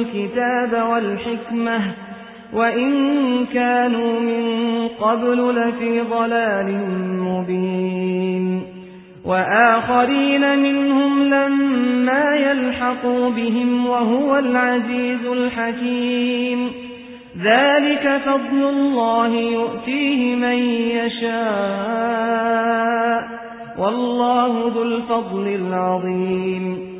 الكتاب والحكمة وإن كانوا من قبل لفي ضلال مبين. وآخرين منهم لما يلحقوا بهم وهو العزيز الحكيم. ذلك فضل الله يؤتيه من يشاء والله ذو الفضل العظيم.